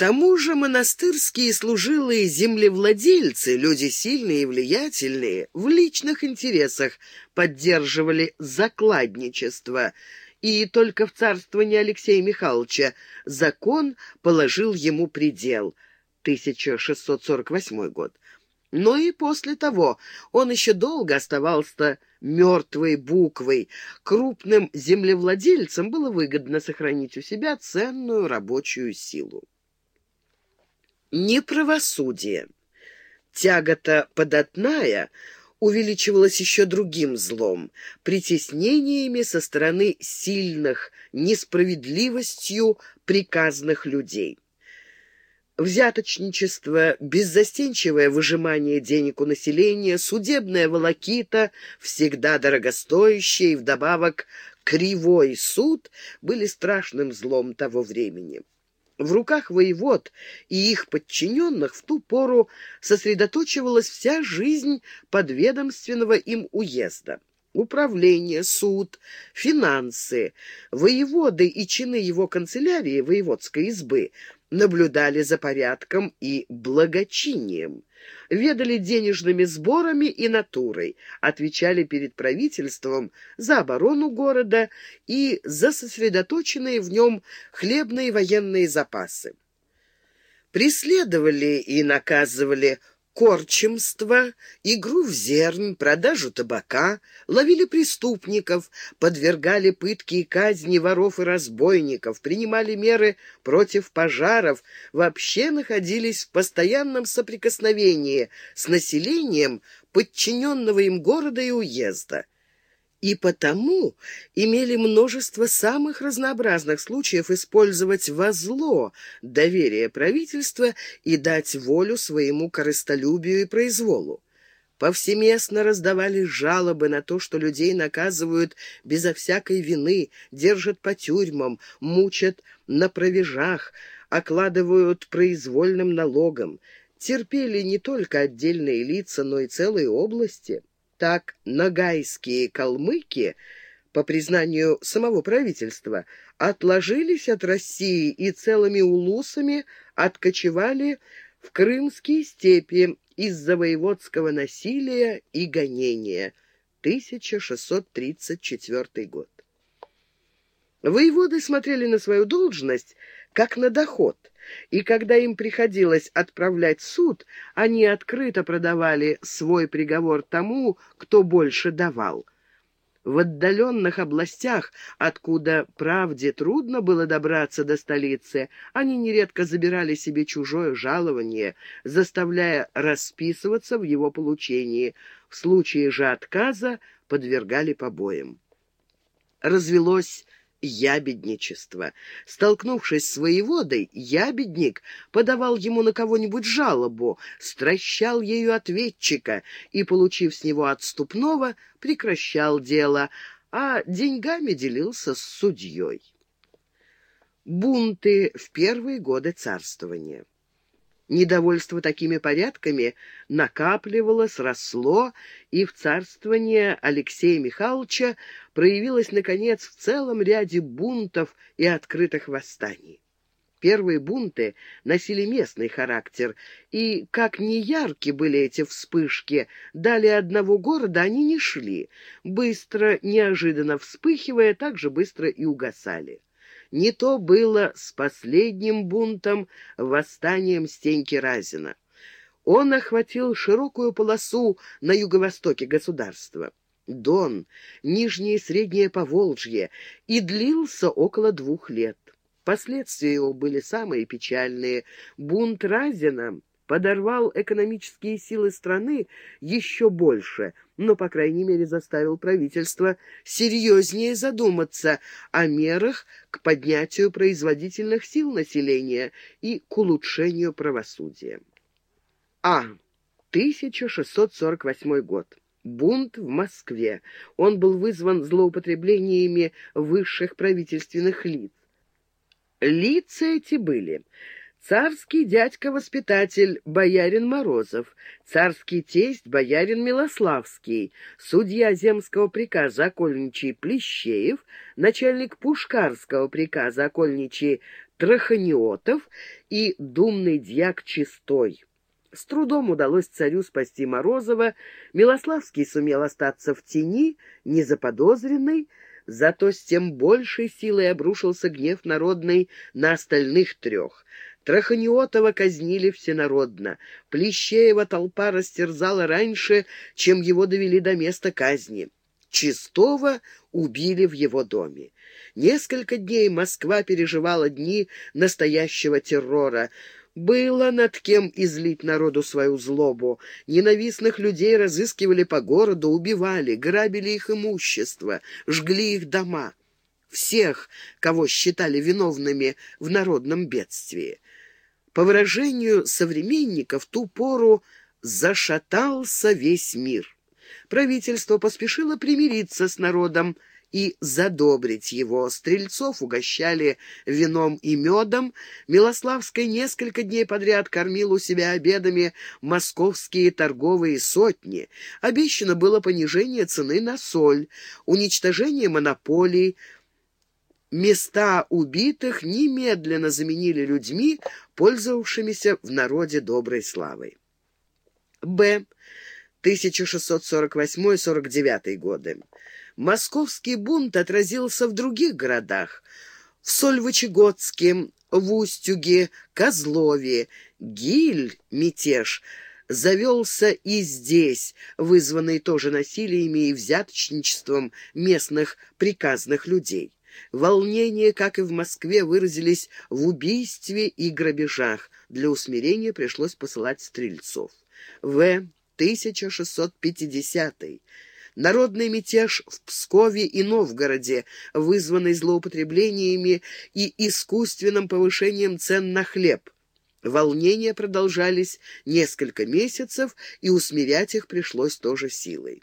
тому же монастырские служилые землевладельцы, люди сильные и влиятельные, в личных интересах поддерживали закладничество, и только в царствовании Алексея Михайловича закон положил ему предел, 1648 год. Но и после того он еще долго оставался мертвой буквой. Крупным землевладельцам было выгодно сохранить у себя ценную рабочую силу. Неправосудие. Тягота податная увеличивалась еще другим злом — притеснениями со стороны сильных, несправедливостью приказных людей. Взяточничество, беззастенчивое выжимание денег у населения, судебная волокита, всегда дорогостоящая и вдобавок кривой суд были страшным злом того времени. В руках воевод и их подчиненных в ту пору сосредоточивалась вся жизнь подведомственного им уезда. Управление, суд, финансы, воеводы и чины его канцелярии, воеводской избы – наблюдали за порядком и благочинием, ведали денежными сборами и натурой, отвечали перед правительством за оборону города и за сосредоточенные в нем хлебные военные запасы. Преследовали и наказывали корчемство, игру в зернь, продажу табака, ловили преступников, подвергали пытки и казни воров и разбойников, принимали меры против пожаров, вообще находились в постоянном соприкосновении с населением подчиненного им города и уезда и потому имели множество самых разнообразных случаев использовать во зло доверие правительства и дать волю своему корыстолюбию и произволу. Повсеместно раздавались жалобы на то, что людей наказывают безо всякой вины, держат по тюрьмам, мучат на провежах, окладывают произвольным налогом. Терпели не только отдельные лица, но и целые области – так нагайские калмыки, по признанию самого правительства, отложились от России и целыми улусами откочевали в крымские степи из-за воеводского насилия и гонения. 1634 год. Воеводы смотрели на свою должность как на доход, и когда им приходилось отправлять суд, они открыто продавали свой приговор тому, кто больше давал. В отдаленных областях, откуда правде трудно было добраться до столицы, они нередко забирали себе чужое жалование, заставляя расписываться в его получении. В случае же отказа подвергали побоям. Развелось ябедничество. Столкнувшись с воеводой, ябедник подавал ему на кого-нибудь жалобу, стращал ею ответчика и, получив с него отступного, прекращал дело, а деньгами делился с судьей. Бунты в первые годы царствования. Недовольство такими порядками накапливалось, росло, и в царствование Алексея Михайловича проявилось, наконец, в целом ряде бунтов и открытых восстаний. Первые бунты носили местный характер, и, как ни ярки были эти вспышки, далее одного города они не шли, быстро, неожиданно вспыхивая, так же быстро и угасали. Не то было с последним бунтом, восстанием Стеньки Разина. Он охватил широкую полосу на юго-востоке государства. Дон, Нижнее и Среднее Поволжье, и длился около двух лет. Последствия его были самые печальные. Бунт Разина подорвал экономические силы страны еще больше, но, по крайней мере, заставил правительство серьезнее задуматься о мерах к поднятию производительных сил населения и к улучшению правосудия. А. 1648 год. Бунт в Москве. Он был вызван злоупотреблениями высших правительственных лиц. Лица эти были царский дядька-воспитатель боярин Морозов, царский тесть боярин Милославский, судья земского приказа окольничий Плещеев, начальник пушкарского приказа окольничий Траханиотов и думный дьяк Чистой. С трудом удалось царю спасти Морозова, Милославский сумел остаться в тени, незаподозренный, зато с тем большей силой обрушился гнев народный на остальных трех. Траханиотова казнили всенародно. Плещеева толпа растерзала раньше, чем его довели до места казни. Чистого убили в его доме. Несколько дней Москва переживала дни настоящего террора. Было над кем излить народу свою злобу. Ненавистных людей разыскивали по городу, убивали, грабили их имущество, жгли их дома. Всех, кого считали виновными в народном бедствии. По выражению современников, ту пору зашатался весь мир. Правительство поспешило примириться с народом, и задобрить его. Стрельцов угощали вином и медом. Милославской несколько дней подряд кормил у себя обедами московские торговые сотни. Обещано было понижение цены на соль, уничтожение монополий, Места убитых немедленно заменили людьми, пользовавшимися в народе доброй славой. Б. 1648-49 годы. Московский бунт отразился в других городах. В Сольвычегодске, в Устюге, Козлове, Гиль, мятеж, завелся и здесь, вызванный тоже насилиями и взяточничеством местных приказных людей. Волнения, как и в Москве, выразились в убийстве и грабежах. Для усмирения пришлось посылать стрельцов. В. 1650 Народный мятеж в Пскове и Новгороде, вызванный злоупотреблениями и искусственным повышением цен на хлеб. Волнения продолжались несколько месяцев, и усмирять их пришлось тоже силой.